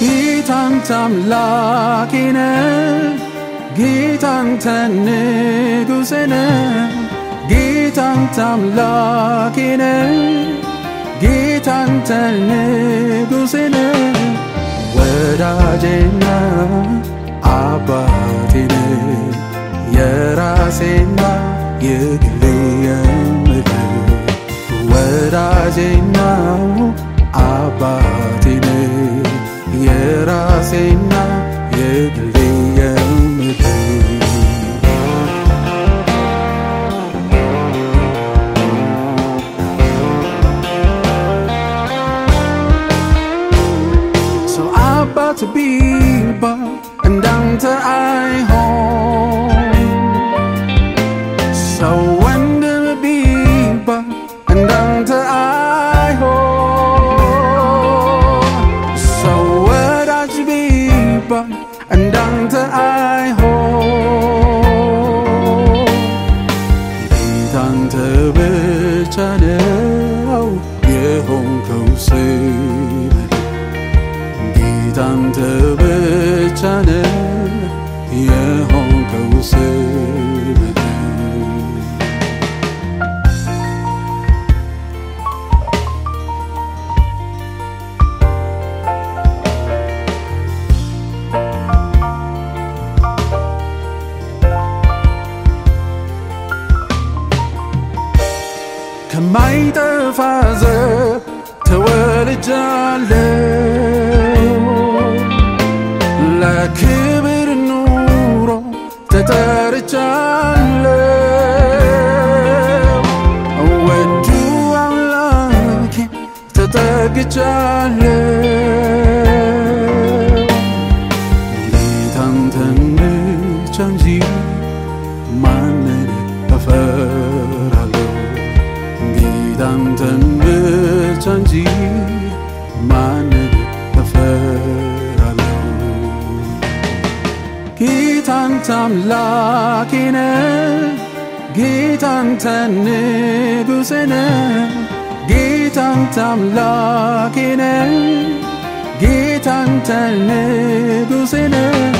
ጌታ አንተ አምላኬ ነህ። ጌታ አንተ ንጉሴ ነህ። ወዳጄና አባቴ የራሴና የግሌ አባት ቢባል እንዳንተ አይሆን ሰው ወንድም ቢባል እንዳንተ አይሆን ሰው ወዳጅ ቢባል እንዳንተ አይሆን ጌታ አንተ ብቻ ነው የሆንከው ስበል ጌታ አንተ ብቻ ነው የሆንከው ስበል ከማይጠፋ ዘር ተወልጃለሁ ብቻ እንጂ ማንን እፈራለሁ? ጌታ አንተ አምላኬ ነህ። ጌታ አንተ ንጉሴ ነህ። ጌታ አንተ አምላኬ ነህ። ጌታ አንተ ንጉሴ ነህ።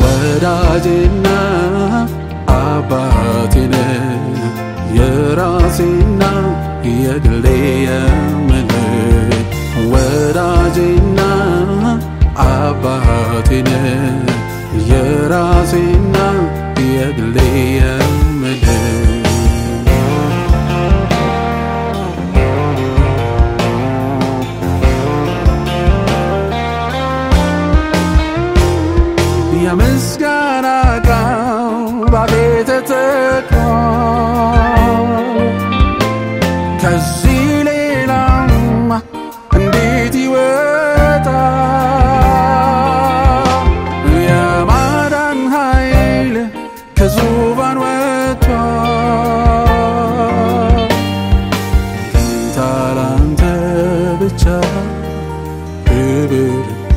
ወዳጄና አባቴ የግሌ የምልህ ወዳጄና አባቴ ነህ የራሴና የምልህ የምስጋና ቃል ባፌ ተተክሏል ከዙፋን ወጥቷል ጌታ ላንተ ብቻ ክብር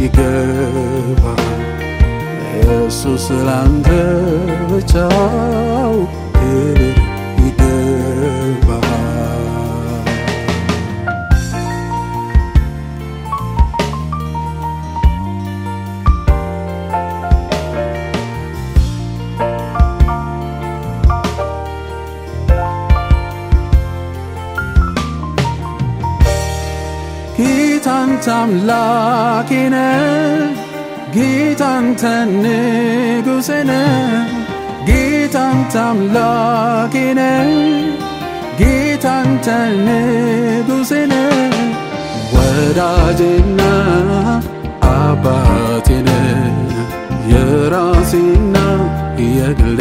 ይገባል ኢየሱስ ላንተ ብቻው ክብር ይገባል ጌታ አንተ አምላኬ ነህ። ጌታ አንተ ንጉሴ ነህ። ጌታ አንተ አምላኬ ነህ። ጌታ አንተ ንጉሴ ነህ። ወዳጄና አባቴ ነህ። የራሴና የግሌ